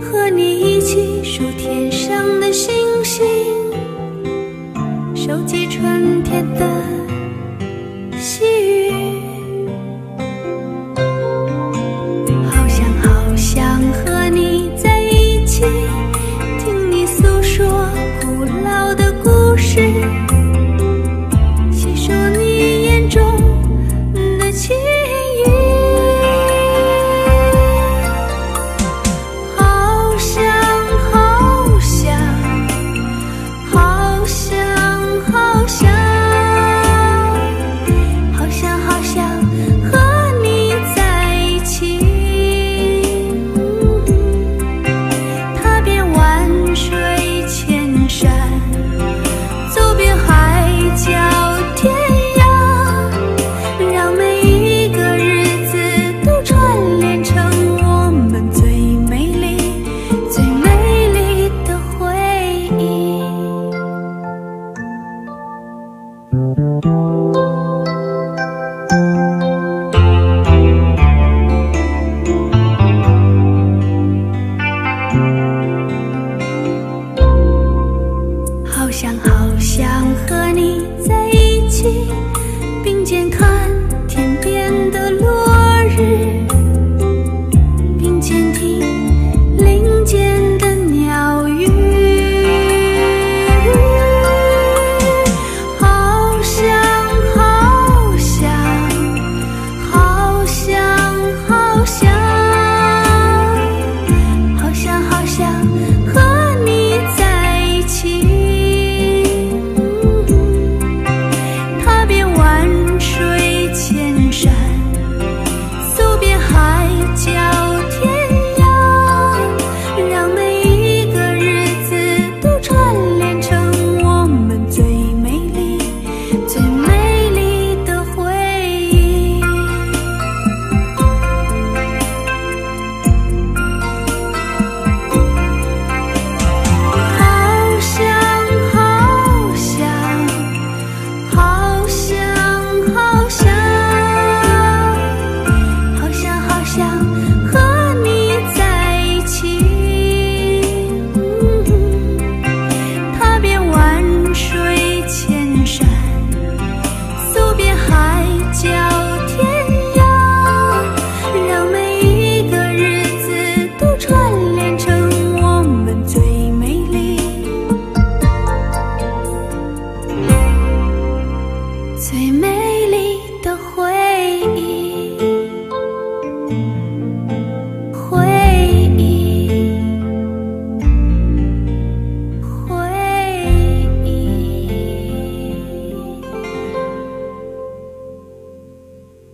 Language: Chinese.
和你一起数天上的星星收集春天的细雨好想好想和你在一起。Say